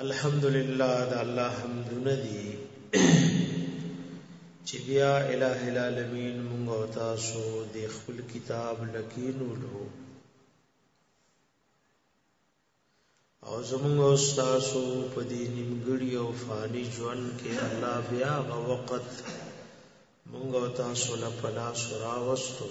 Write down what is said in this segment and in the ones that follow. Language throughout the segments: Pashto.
الحمدلله د الله حمدونه دي چې بیا الٰه العالمین موږ او تاسو د خپل کتاب لکینولو او زموږ او تاسو په دې نیمګړي او فانی ژوند کې الله بیا غو وخت موږ او تاسو له پلاس راوستو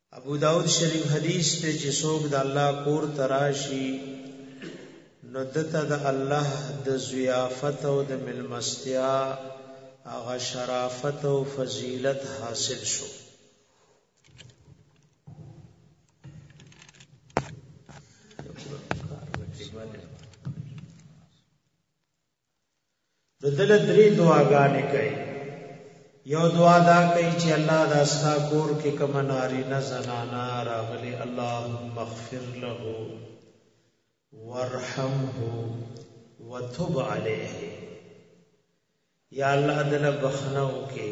ابوداود شریف حدیث ته چې څوک د الله کور تراشي نو دته د الله د ضیافت او د ملمستیا هغه شرافت او فضیلت حاصل شو د دل درې دعاګانې کوي یو دعا دا کوي چې الله دا ستا کور کې کوم نارینه زنانا راغلي اللهم اغفر له وارحمه وتب عليه یا الله دل بخنو کې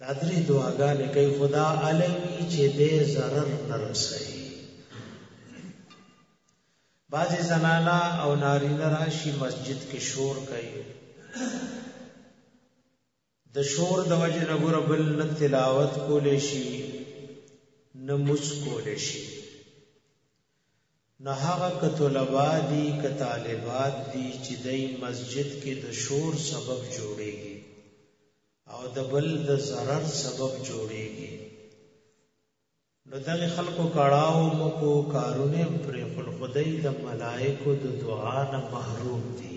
دا درې دعاګانې کوي خدا علوي چې دې ضرر نه رسي بعضې زنانا او نارینه راشي مسجد کې شور کوي د شور د وجه نه ګوره بل نه تلاوت کولی شي نه موس کولی شي نه هغه که طلبا دي که طالبات دي چې دی مسجد کې د شور سبب جوړیږي او د بل د ضرر سبب جوړیږي نو دغه خلکو کړهو مکو کارونه پر خپل خدای د ملائکو د دعا نه محروم دي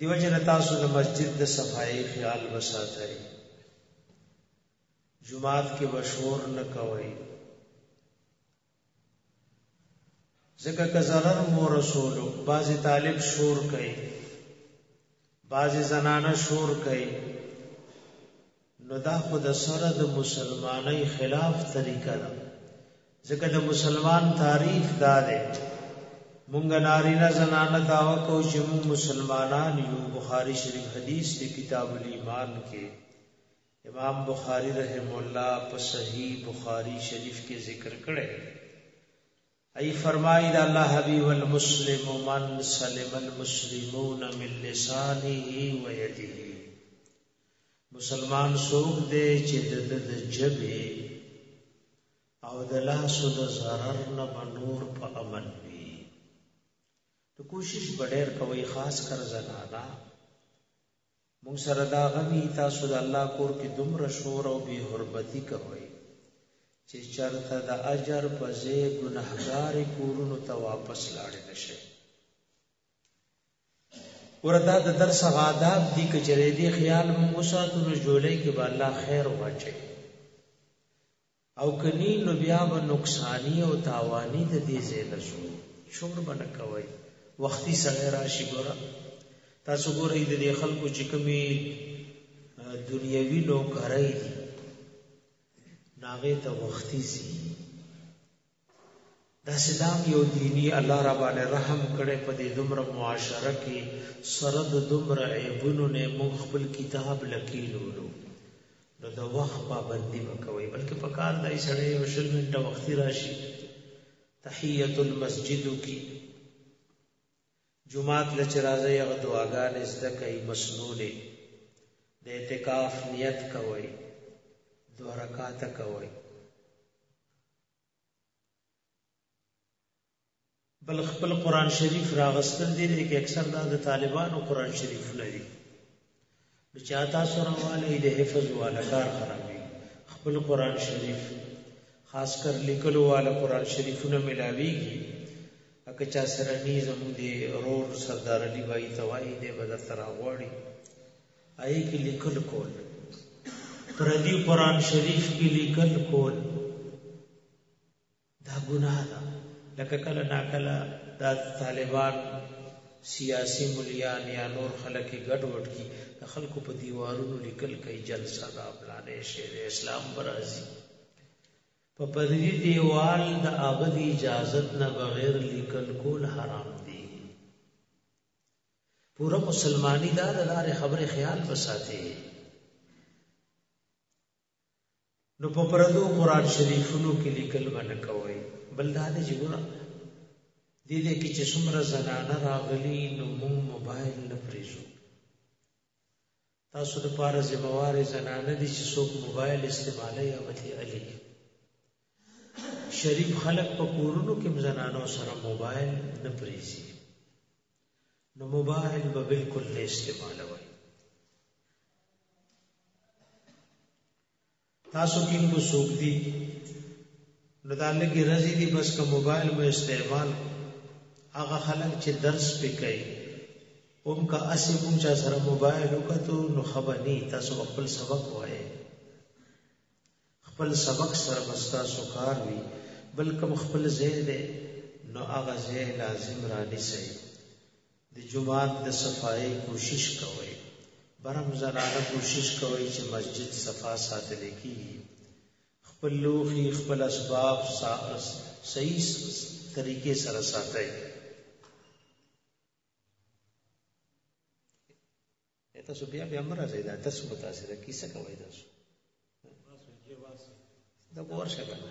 دیو جن تاسو د مسجد د صفائی خیال وساتئ جماعت کې بشور نه کوي ځکه که zarar مو رسول بعضی طالب شور کوي بعضی زنانه شور کوي نو دا خو د سره د مسلمانۍ خلاف طریقه ده ځکه د مسلمان تعریف دا ده مونږ نارینه زنانه داوا کو چې مونږ مسلمانان یو بخاری شریف حدیث دی کتاب الایمان کې امام بخاری رحم الله په صحیح بخاری شریف کې ذکر کړی ای فرمای دا الله حبیب المسلم من سلم المسلمون من لسانه و یده مسلمان څوک دی چې د جبه او د لاس د zarar نه بنور په امن وي ته کوشش بډیر کوي خاص کر زنانا موږ سره دا غم یی تاسو د الله کور کی دومره شور او بی حرمتی کوی چی چرته د اجر په ځای ګنهګار کورونو ته واپس لاړ نشی وردا د درس غاداب دی کچری دی خیال مو وساتو نو جولای کې به الله خیر واچي او کنی نو بیا به نقصانی او تاوانی د دې ځای نه شو شور به نه کوئ وختي سړی راشي ګوره تاسو ګورئ د دې خلکو چې کومې دنیوي نوکرۍ دي نو هغې ته وختي ځي داسې دام یو دیني الله راباندې رحم کړی په دې دومره معاشره کې سره د دومره عیبونو نه موږ خپل کتاب لکې لولو نو د وخت پابندي به کوئ بلکې په کار دی سړی یو شل منټه وختي راشي تحیت المسجد کی جمعات لچ راځي هغه دعاګانې زده کوي مسنونې د اعتکاف نیت کوي دوه رکعات کوي بل خپل قران شریف راغستل دي چې اکثر دا د طالبانو قران شریف لري نو چا تاسو راواله د حفظ والا کار خرابي خپل قران شریف خاص کر لیکلو والا قران شریفونه ملاويږي اګه چا سره ني زمو دي رور سردار علي بای توای دې بدر تر غوړي هغې کې لیکل کول، پردي قرآن شریف کې لیکل کول دا ګناه ده لکه کله ناکله دا طالبان سیاسي مليان یا نور خلک ګډ وډ کی د خلکو په دیوارونو لیکل کوي جلسه دا پلانې شی د اسلام برازي په پردي دیوال د ابدي اجازت نه بغیر لیکل کول حرام دي پورا مسلمانی دا د لارې خبرې خیال وساتي نو په پردو قران شریفونو کې لیکل باندې کوي بل دا دې جوړه دې دې کې چې څومره زنانه راغلي نو موږ موبایل نه پریزو تاسو د پاره ذمہ وارې زنانه دي چې څوک موبایل استعمالوي یا به ترې الي شریف خلک په کورونو کې زنانو سره موبایل نه پریزي نو موبایل به بالکل نه استعمالوي تاسو کې کو سوق دي نو دا لګي رزي دي بس که موبایل مو استعمال هغه خلک چې درس پې کوي هم که اسی مونږ چا سره موبایل وکړو نو خبر نه تاسو خپل سبق وایي خپل سبق سره مستا سو کار وي بلکې خپل ځای دی نو هغه ځای لازم را نشي د جومات د صفایۍ کوشش کوئ برم زنانه کوشش کوئ چې مسجد صفا ساتل کیږي خپل لوخي خپل اسباب صحیح طریقې سره ساتي اته سو بیا بیا مرزه دا درس متاثر کیسه کوي تاسو دا ورشه کنه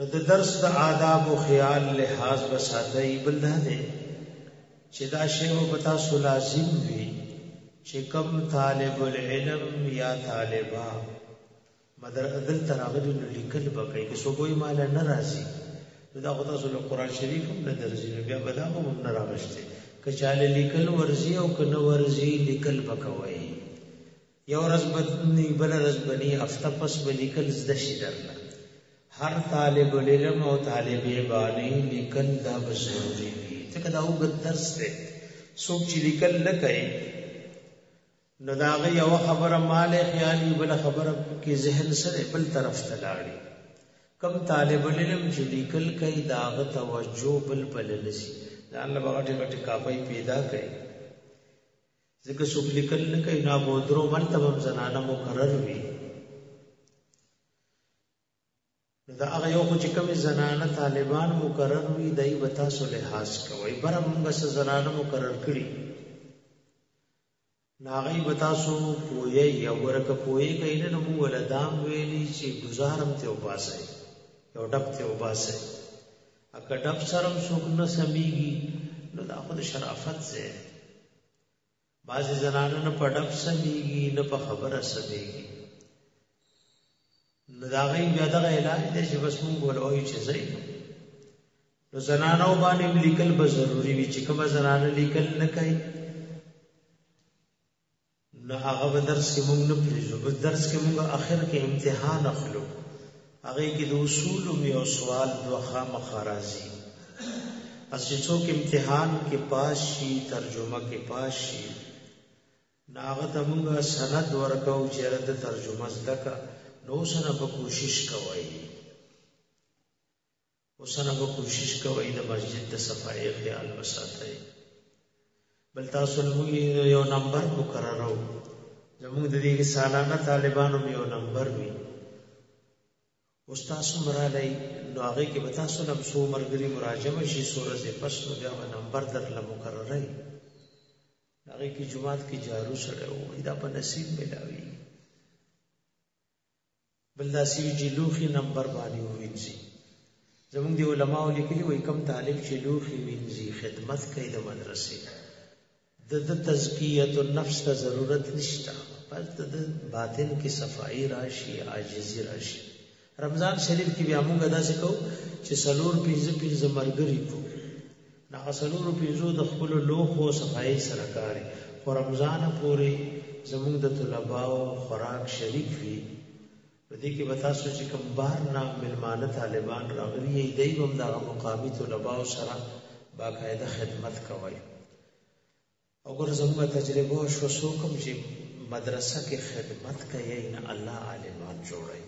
نو د درس د آداب او خیال لحاظ به ساتي بل نه دی چې دا شی و پتا سو لازم وي چې کم طالب العلم یا طالبہ مدر عدل تراغلی نو لیکل به کوي که څوک یې مال نه راځي دا خو تاسو له قران شریف هم نه درځي نو بیا به دا هم نه راغشته که چاله لیکل ورزي او که نه ورزي لیکل به کوي یو ورځ به نی بل ورځ به نی هفته پس به لیکل زده شي درنه هر طالب علم او طالب باندې لیکل دا به ضروري وي ځکه دا وګت درس دی څوک چې لیکل نه کوي نو دا غي یو خبره مال خیال بل خبره کې ذهن سره بل طرف ته لاړي کم طالب علم چې لیکل کوي دا غ توجه بل بل لسی دا الله بغټه غټه کاپي پیدا کوي ځکه څوک لیکل نه کوي نو ابو درو مرتبه هم زنانه مقرر وي دا هغه یو خو چې کومې زنانه طالبان مقرر وي دای به تاسو لحاظ کوئ بره موږ څه زنانه مقرر کړي ناغی بتاسو پویی یا ورکه پویی کئی نه نمو ولدام ویلی چی گزارم تی اوباسه یو ډب تی اوباسه اکا ډب سرم سوک نسمیگی نو دا خود شرافت زیر بعضی زنانو نه پډپ سميږي نه په خبره سميږي نو دا غي بیا دا علاج دی چې بس مونږ ولوي چې زه نو زنانو باندې لیکل به ضروری وي چې کومه زنانه لیکل نه کوي نو هغه به درس کې مونږ نه پریږو بس درس کې مونږ اخر کې امتحان اخلو هغه کې د اصول می او سوال دوه خامخا راځي پس چې څوک امتحان کې پاس شي ترجمه کې پاس شي ناغه ته موږ سند ورکو چې رد ترجمه زده کا نو سره په کوشش کوي اوسنه به کوشش کوئ د مسجد د صفای خیال وساتئ بل تاسو موږ یو نمبر مقررو زموږ د دې سالانه طالبانو یو نمبر وی استاد مرالای نو هغه کې به تاسو له څو مرګري مراجمه شي سورې زې پس نو بیا به نمبر در له مقرره هغه کې جمعات کې جارو سره وي دا په نصیب ملاوي بل دا سی جی لوخي نمبر باندې وینځي زموږ دی علماء لیکلي وي کم طالب چې لوخي وینځي خدمت کوي د مدرسې د د تزکیه النفس ته ضرورت نشته بس د باطن کې صفائی راشي عاجزي راشي رمضان شریف کې بیا موږ داسې کو چې سلور پنځه پنځه مرګري کو دغه څلورو پنځو د خپلو لوښو صفایۍ سره کار خو رمضانه پورې زموږ د طلباو خوراک شریک وي په دې کې به تاسو چې کوم بار نه ملمانه طالبان راغلي یي دی هم د مقامی طلباو سره باقاعده خدمت کوي وګوره زموږ تجربه شو څوک هم چې مدرسه کې خدمت کوي نه الله عالمان جوړوي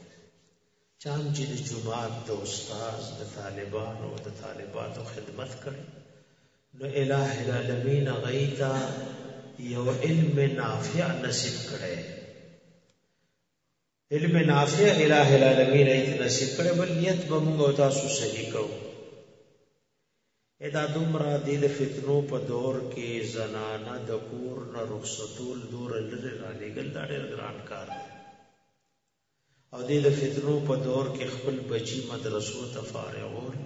چا هم چې د جومات د استاد د طالبانو د طالبانو خدمت کړي نو الٰه العالمین هغوی ته یو علم نافع نصیب کړی علم نافع الہ العالمین ایت نصیب کړه بل نیت به موږ او تاسو صحیح کو ادا دمرا دل فتنو په دور کې زنانه د کور نه رخصتول دور لری را لګل دا ډېر ګران کار دی او دې د فتنو په دور کې خپل بچی مدرسو ته فارغول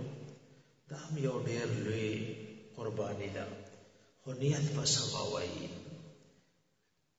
دا هم یو ډېر لوی قرباني ده خو نیت په سما وایي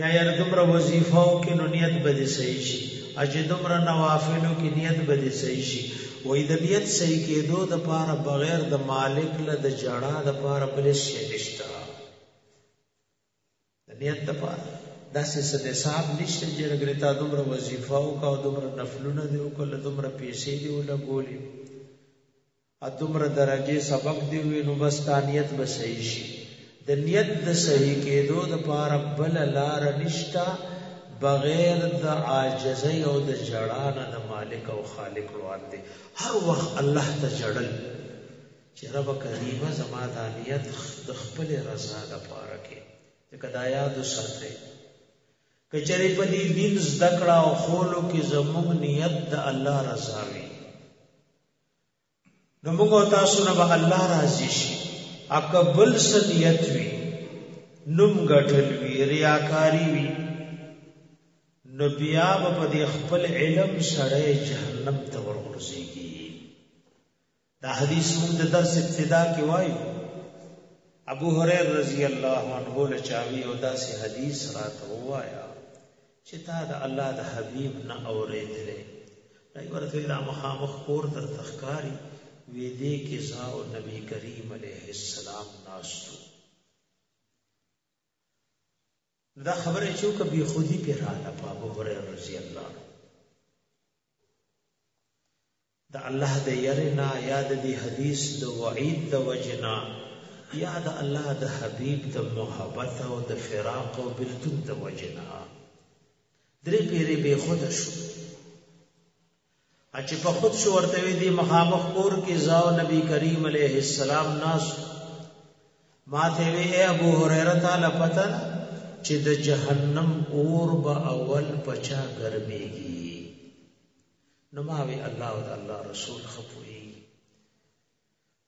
یا یار دومره وظیفو کې نو نیت به دې صحیح شي اجه دومره نوافلو کې نیت به دې صحیح شي وې د نیت صحیح کېدو د پاره بغیر د مالک له د جړا د پاره بل شي نشته د نیت د پاره داسې څه حساب نشته چې رګرتا دومره وظیفو کا او دومره نفلونه دی او کله دومره پیسې دی ولګولې ادومره درجه سبق دی وی نو بس تا نیت به صحیح شي د نیت د صحیح کېدو د پاره بل لار نشتا بغیر د عاجزۍ او د جړا نه د مالک او خالق روان دی هر وخت الله ته جړل چې رب کریمه زما د نیت د خپل رضا د پاره کې ځکه دا یاد ساتي کچری په دې دین زدکړه او خولو کې زموږ نیت د الله رضا وي نو موږ او تاسو نه به الله راضي شي اکبل سنیت وی نوم غټل وی ریاکاری وی نو بیا په دې خپل علم سره جهنم ته ورغورځيږي دا حدیث موږ د درس ابتدا کې وایو ابو هريره رضی الله عنه له چاوي او داسې حدیث راته وایا چې تا د الله د حبیب نه اورېدلې دا یو رسول الله مخامخ کور درته ښکاري وې دې کې زه او نبی کریم علیه السلام ناستو دا خبره چې وکړه بې خودي پې راغله په ابو هریره رضی الله د الله د یری نه یا د دې حدیث د وعید د وجې نه یا د الله د حبیب د محبت او د فراق او بلتون د وجې نه درې پیرې بې خوده شو چې په خود شو ورته وی دی مخامخ کور کې زاو نبی کریم علیه السلام ناس ما ته وی اے ابو هريره تعالی پتن چې د جهنم اور به اول پچا ګرميږي نو ما وی الله او الله رسول خپوي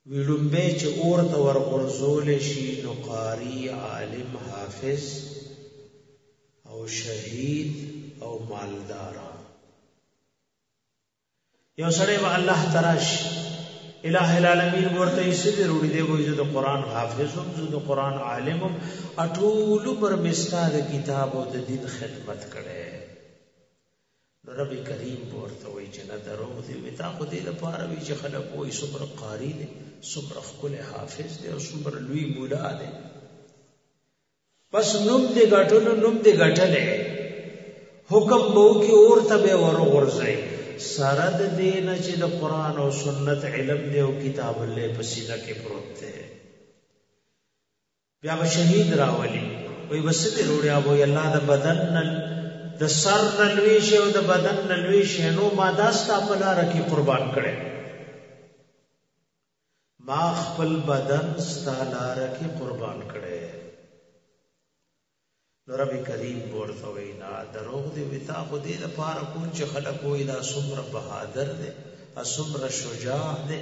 ویلومبه چې اور ته ورغورځول شي نو قاری عالم حافظ او شهید او مالدار یو سره به الله تراش الہ العالمین ورته یې سړي وروړي دی وایي د قران حافظم زه د قران عالمم اټول پر مستاد کتاب او د دین خدمت کړي نو رب کریم به ورته وایي چې نه دروغ دې وي دا خو دې لپاره وي چې خلک وایي څومره قاري دی څومره ښکلی حافظ دی او څومره لوی مولا دی بس نوم دې ګټلو نوم دې ګټلی حکم به وکړي اور ته به ورغورځوي سره د دې نه چې د قرآن او سنت علم دی او کتاب الله په سینه کې پروت دی بیا به شهید راولي وای بس دې روړیا وو الله د بدن نل د سر نلوي شي او د بدن نلوي شي نو ما داستا په لار کې قربان کړي ما خپل بدن ستا لار کې قربان کړي نو رب کریم به ورته وایي نه دروغ دې وي تا خو دې لپاره کول چې خلک وایي دا څومره بهادر دی او څومره شجاع دی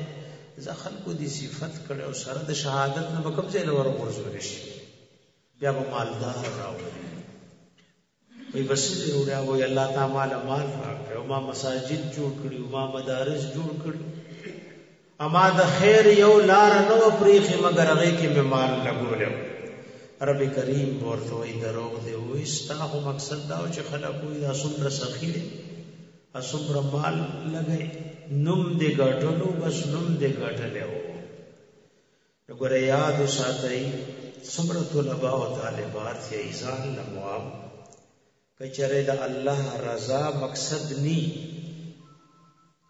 ځکه خلکو دې صفت کړی او سره د شهادت نه به کوم ځای له ورغورځول شي بیا به مالدار راوړي وی بس دې وروړه وای الله تعالی مال راکړ او ما مساجد جوړ کړی او ما مدارس جوړ کړی اما د خیر یو لار نه و پریخي مګر هغه کې مې مال لګولیو رب کریم ورته وی دروغ دی وی ستا خو مقصد دا چې خلک وی دا څومره سخی دی څومره مال لګی نوم دی ګټلو بس نوم دی ګټلو وګوره یاد ساتئ څومره طلباء او طالبات یې ځان لمواب که چېرې د الله رضا مقصد نی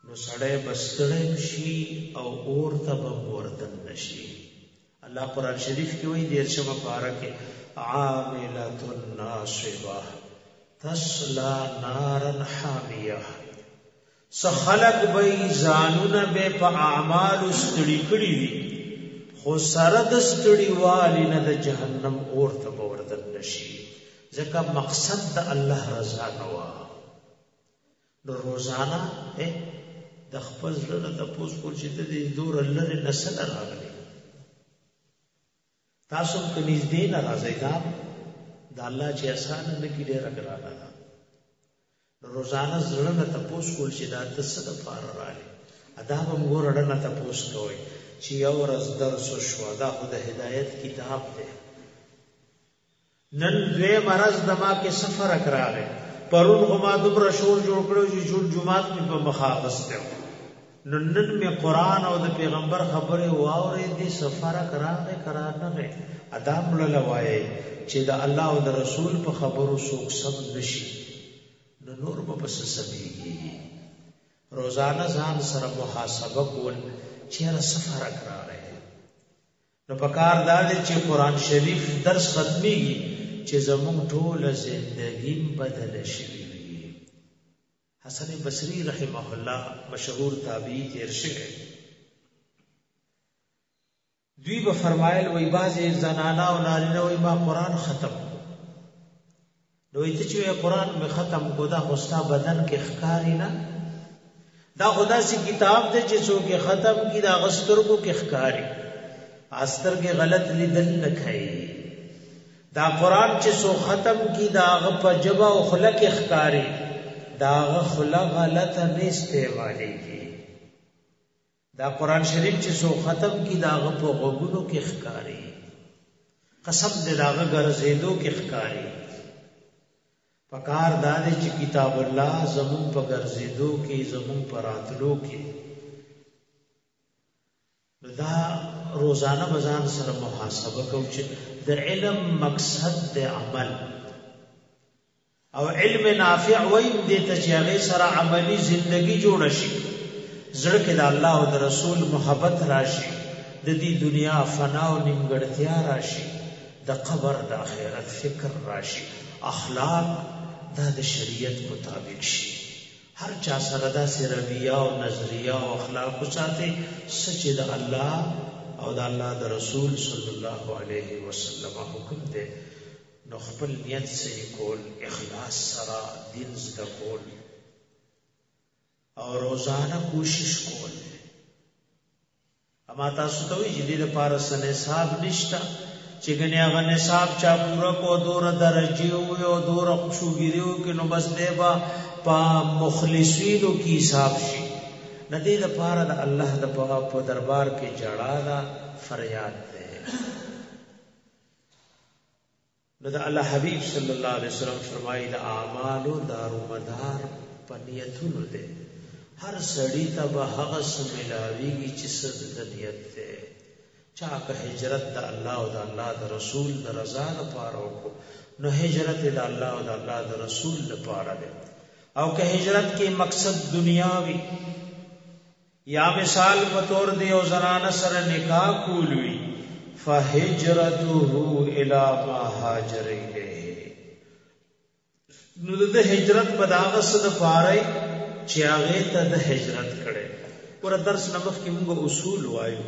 نو سړی بستړی شي او اور ته به وردن نشي الله قران شریف کې وایي د شپه پاره کې عاملۃ الناصبه تسلا نارا حامیه څه خلق به ځانونه به په اعمالو ستړي کړي وي خو سره د ستړي والي نه د جهنم اور ته به وردن نشي ځکه مقصد د الله رضا نه و نو روزانه د خپل زړه د پوس کول چې د دور لری نسل راغلی تاسو هم که نږدې نه راځئ دا د الله چې اسانه نه کړي ډېره ګرانه ده نو روزانه زړه نه تپوس کول چې دا ته څه دپاره راغلې دا به هم ګور اړه نه تپوس کوئ چې یو ورځ درس وشوه دا خو د هدایت کتاب دی نن دویم ورځ ده ما کې څه فرق راغی، پرون خو ما دومره شور جوړ کړی و چې ټول جومات مې په مخه اخیستی و، نو نن مې قرآن او د پیغمبر خبرې واورېدې، څه فرق راغی که رانغی؟ ادا مړله وایئ چې د الله او د رسول په خبرو څوک سم نه شي، نو نور به په څه سمېږي؟ روزانه ځان سره محاسبه کول، چېرې څه فرق راغی؟ نو پکار دا دی چې قران شریف درس ختميږي چې زموږ ټول زندگی بدل شي حسن بصری رحمه الله مشهور تابعی تیر شوی دوی به فرمایل وای بازي زنانا او نارینه وای ما قران ختم نو ته چې قرآن مې ختم کو دا خو ستا بدن کې ښکاري نه دا خدا سي کتاب دی چې څوک ختم کی دا غسترګو کې ښکاري استر کې غلط لیدل نه کوي دا قرآن چې څوک ختم کی دا غ په جبا او خلق ښکاري دا غ خلق غلط نه استعمالي کی دا قران شریف چې سو ختم کی داغه په غوګونو کې ښکاری قسم دې داغه ګرځېدو کې ښکاری پکار دا دې چې کتاب الله زمون په ګرځېدو کې زمون پر راتلو کې دا روزانه بزان سره محاسبه کو چې د علم مقصد د عمل او علم نافع ویم دې ته چې هغه سره عملی زندگی جوړ شي زړه کې د الله او د رسول محبت راشي د دې دنیا فنا او نیمګړتیا راشي د قبر د آخرت فکر راشي اخلاق دا د شریعت مطابق شي هر چا سره دا سرویه او نظریه او اخلاق ساتي سچ د الله او د الله د رسول صلی الله علیه وسلم حکم دی نو خپل نیت صحیح کول اخلاص سره دین زده کول او روزانه کوشش کول اما تاسو ته وی جدي لپاره سنې صاحب نشتا چې ګنې هغه نصاب چا پورا کو دور درجه او یو دور خوشوګریو کې نو بس دی با په مخلصینو کې حساب شي ندی لپاره د الله د په دربار کې جړا دا فریاد ده نو د الله حبیب صلی الله علیه وسلم فرمایي د اعمالو دارو مدار په نیتونو دی هر سړی ته به هغه څه ملاویږي چې څه د نیت دی چا که هجرت د الله او د الله د رسول د رضا لپاره وکړو نو هجرت د الله او د الله د رسول لپاره دی او که هجرت کې مقصد دنیاوي یا مثال په تور دی او زنانه سره نکاح کول وی فهجرته الى ما هاجر الیه نو د هجرت په داغه سره پاره چې هغه ته د هجرت کړي ور درس نمخ کې موږ اصول وایو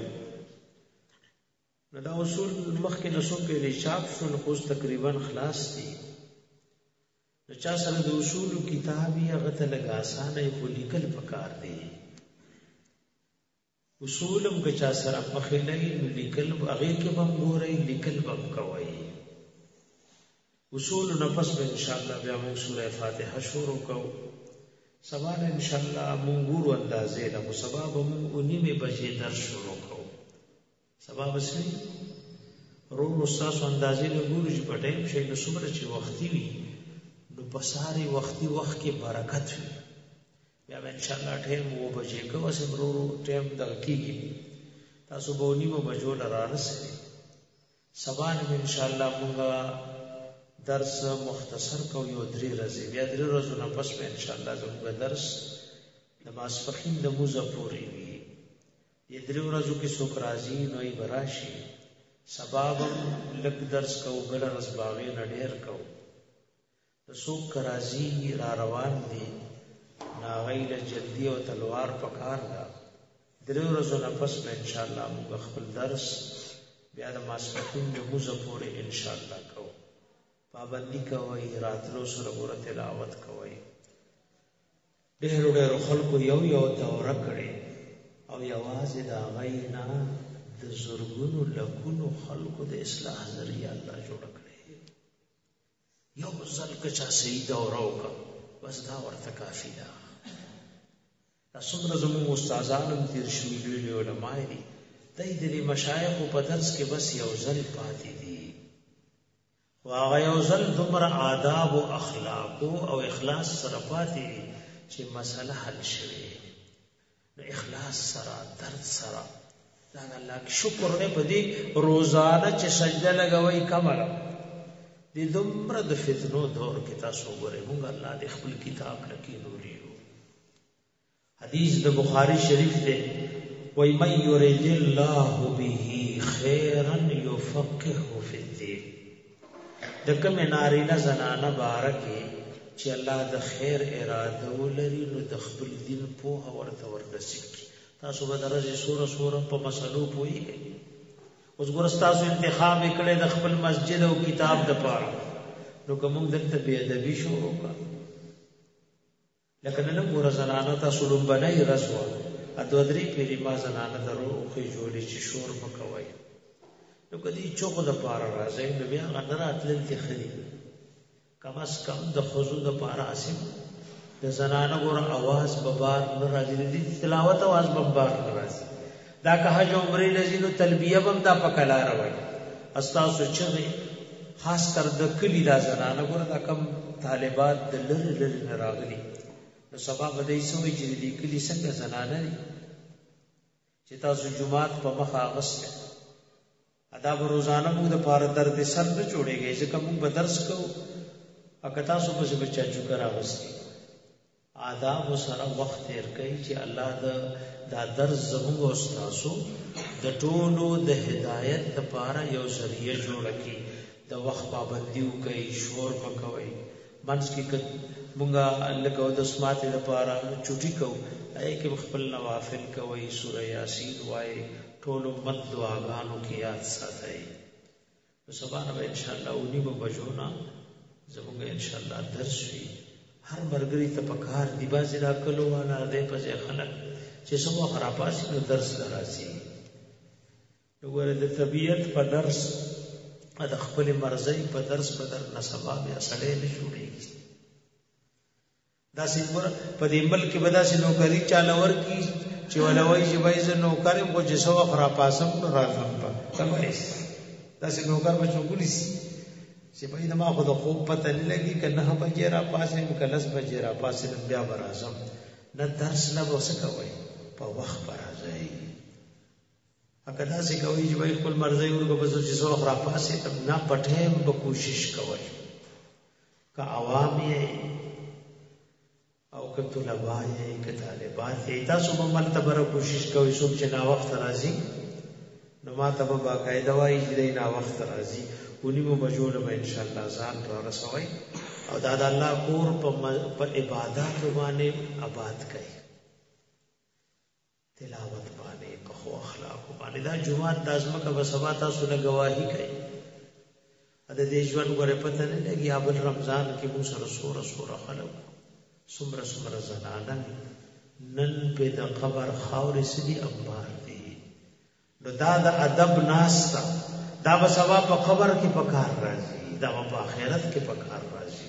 نو دا اصول مخکې نه څو پیرې چاپ شو نو اوس تقریبا خلاص دي نو چا سره د اصول کتاب یې هغه ته لږ اسانه یې خو لیکل پکار دی اصول هم که چا سره پخې نه وي نو لیکل هغې کې به هم ګورئ لیکل به هم کوئ اصول نه پس به انشاءالله بیا موږ سوره فاتحه شروع کوو سبا به انشاءالله موږ ګورو اندازې له سبا به موږ نیمې بجې درس شروع کوو سبا به څه وي؟ وروڼو ستاسو اندازې له ګورو چې په ټایم شئ نو څومره چې وختي وي نو په ساري وختي وخت کې برکت وي بیا به انشاءالله ټایم اووه بجې که اوس هم ورو ورو ټایم دغه کېږي تاسو به نیمو بجو له رارسئ سبا نو انشاءالله موږ درس مختصر کو یو درې ورځې بیا درې ورځو نه پس به انشاءالله زموږ درس د ماسپښین د موزه پورې وي دې درې ورځو کې څوک راځي نو یې به راشي سبا به لږ درس کوو بله ورځ به هغې نه ډېر کوو نو څوک که راځي را روان دي نو هغوی له جلدي او تلوار په کار ده درې ورځو نه پس به انشاءالله موږ خپل درس بیا د ماسپښین لمونځه پورې انشاءالله کوو پابندي کوئ راتلو سره ګوره تلاوت کوئ ډېرو ډېرو خلکو یو یو دوره کړې او یوازې د هغوی نه د زرګونو لکونو خلکو د اصلاح ذریعه الله جوړه کړې یو ځل که چا صحیح دوره وکړه بس دا ورته کافي ده دا څومره زموږ استادان هم تېر شوي لوی لوی علما دي دی د دې مشایخو په درس کې بس یو ځل پاتې دي خو هغه یو ځل دومره آداب او اخلاق او اخلاص سره پاتې دي چې مسله حل شوه نو اخلاص سره درد سره دا الله شکر نه پدې روزانه چې سجده لګوي کمل دې دومره د فتنو دور کې تاسو وګورئ موږ الله دې خپل کتاب لکې نوري حدیث د بخاری شریف دی وای من یرید الله به خیرا یفقهه فی الدین د کوم نارینه زنانه بارکه چې الله د خیر اراده ولري نو د خپل دین په ورته ورنصیب کی تاسو به درځي سوره سوره په مسلو پوي اوس ګور تاسو انتخاب وکړي د خپل مسجد او کتاب د پاره نو کوم دلته به ادبي شروع وکړه لکه نن ګوره زنانه تاسو لومبنۍ ورځ وه دوه درې پیرې ما زنانه ته روخې جوړې چې شور مه کوئ نو که دې چغو دپاره راځئ نو بیا هغه نه راتلل کې ښه دي کم از کم د ښځو دپاره هسې د زنانه ګوره اواز به بار نه راځي د دې تلاوت اواز به بار نه راځي دا که حج او عمرې له ځي نو تلبیه به هم دا په کلاره وایي او ستاسو چغې خاص کر د کلي دا زنانه ګوره دا کم طالبات د لرې لرې نه راغلي نو سبا به دوی څه وایي چې د دې کلي څنګه زنانه دي چې تاسو جومات په مخه اغوستی ادا به روزانه موږ د پاره درد سر نه جوړېږي ځکه موږ به درس کوو او که تاسو پسې به چا چوکه راوستي آداب سره وخت تیر کوي چې الله د دا درس زموږ او تاسو د ټولو د هدایت لپاره یو ذریعہ جوړ کړي د وخت پابندي وکړي شور پکوي منځ کې که مونږ لږ اودس ماتې لپاره چوټي کوو، هغې کې به خپل نوافل کوئ، سوره یاسین وایئ، ټول امت دعاګانو کې یاد ساتئ. نو سبا نه به انشاءالله اوه نیمو بجو نه زمونږ انشاءالله درس وي. هر ملګري ته په کار دي بعضې دا کلو والا دی په ځای خلک چې څه وخت راپاڅي نو درس ته راځي وګوره د طبیعت په درس او د خپلې مرضۍ په درس به درنه سبا بیا سړی نه جوړېږي داسې وګوره په دې ملک کې به داسې نوکري چاله ورکړي چې ولا وایي چې وایي زه نوکر یم خو چې څه وخت راپاسم نو راځم په څه به یې داسې نوکر به څوک ونیسي چې وایي زما خو د خوب پته نه لګي که نهه بجې راپاسم که لس بجې راپاسم بیا به راځم نه درس نه به څه کوئ په وخت به راځئ اګه داسې کوي چې وای خپل مرزي ورګه په څه څو خرا پاسې تب نه پټه به کوشش کوي که عوام یې او که طلبا یې که طالبان یې تاسو به مرتبه را کوشش کوي څوک چې نا وخت راځي نو ما ته به باقاعده وایي چې دی نا وخت راځي ونی مو بجو له ان شاء الله ځان را رسوي او دا د الله کور په عبادت باندې آباد کړي تلاوت باندې په خو اخلاق باندې دا جمعات د ازمکه به سبا تاسو نه گواهی کوي د دې ژوند غره پته نه لګي اول رمضان کې مو سره سوره سوره خلک سمره سمره زنانه نن په د قبر خاورې سدي امبار دي نو دا د ادب ناستا دا به سبا په قبر کې پکار راځي دا په آخرت کې پکار راځي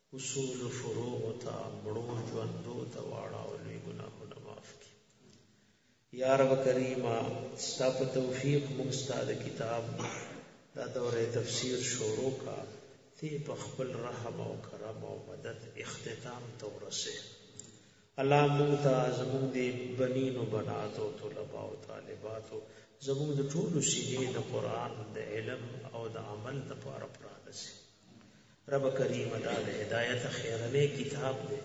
اصول فروغو ته مړو ژوندو ته واړه او لوی ګناهونه معاف کړي یا رب کریمه ستا په توفیق موږ ستا د کتاب دا دوره تفسیر شروع کا تی په خپل رحم او کرم او مدد اختتام ته ورسه الله موږ ته زموږ د بنینو بناتو طلباء او طالباتو زموږ د ټولو سینې د قران د علم او د عمل لپاره پرانه سي رب کریمه دا د هدایت خیرنې کتاب دی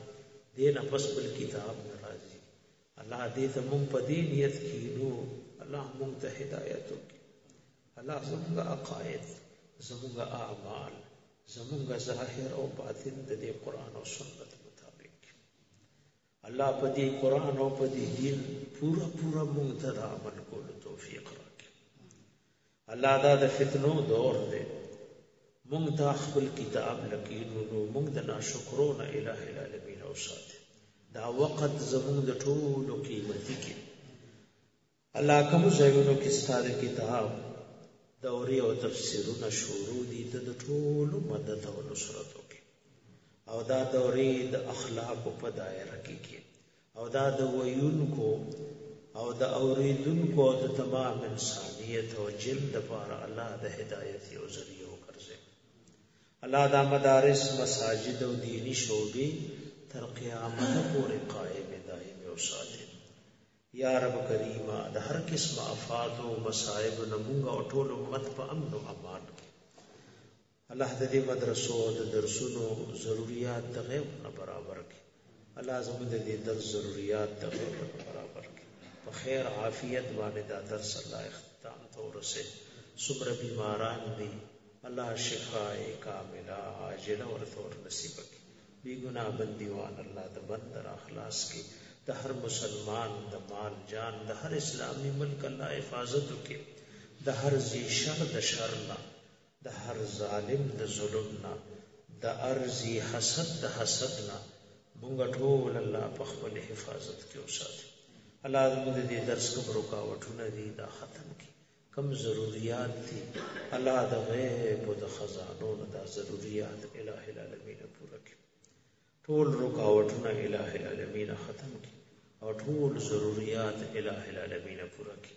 دې نه پس بل کتاب نه راځي الله دې ته مونږ په دې نیت کینو الله مونږ ته هدایت وکړي الله زمونږ عقاید زمونږ اعمال زمونږ ظاهر او باطن د دې قران او سنت مطابق الله په دې قران او په دې دین پورا پورا مونږ ته عمل کولو توفیق راکړي الله دا د فتنو دور دی مونږ ته خپل کتاب لکینو نو مونږ د ناشکرو نه الٰه العالمین او ساته دا وخت زمونږ د ټولو قیمتي کې الله کوم ځایونو کې ستاره کتاب دوري او تفسیرونه شروع دي ته د ټولو مدد او نصرت وکړي او دا دوري د اخلاق په دایره کې کې او دا د ویونکو او د اوریدونکو او د تمام انسانیت او جن د پاره الله د هدایت یو ذریعہ وکړي الله دا مدارس مساجد او دینی شوبې تر قیامت پورې قائم دائم او ساتي یا رب کریم د هر قسم افات او مصائب نمونږ او ټول امت په امن او امان الله د دې مدرسو او د درسونو ضروريات د غیب نه برابر کړي الله زموږ د دې درس ضروريات د غیب نه برابر کړي په خیر عافیت باندې دا درس الله اختتام ته ورسه څومره بیماران دي الله شفاء کامله عاجله ورته ور نصیب کړي بی ګناه بندیوان الله د بندر اخلاص کړي د هر مسلمان د مال جان د هر اسلامي ملک الله حفاظت وکړي د هر زی شر د شر نه د هر ظالم د ظلم نه د ار ذي حسد د حسد نه مونږ ټول الله په خپل حفاظت کې وساتي الله زموږ د دې درس کوم رکاوټونه دي دا ختم کړي کم ضروريات دي الله د غیب او د خزانو نه دا ضروريات الٰه العالمین پوره کړي ټول رکاوټونه الٰه العالمین ختم کړي او ټول ضروريات الٰه العالمین پوره کړي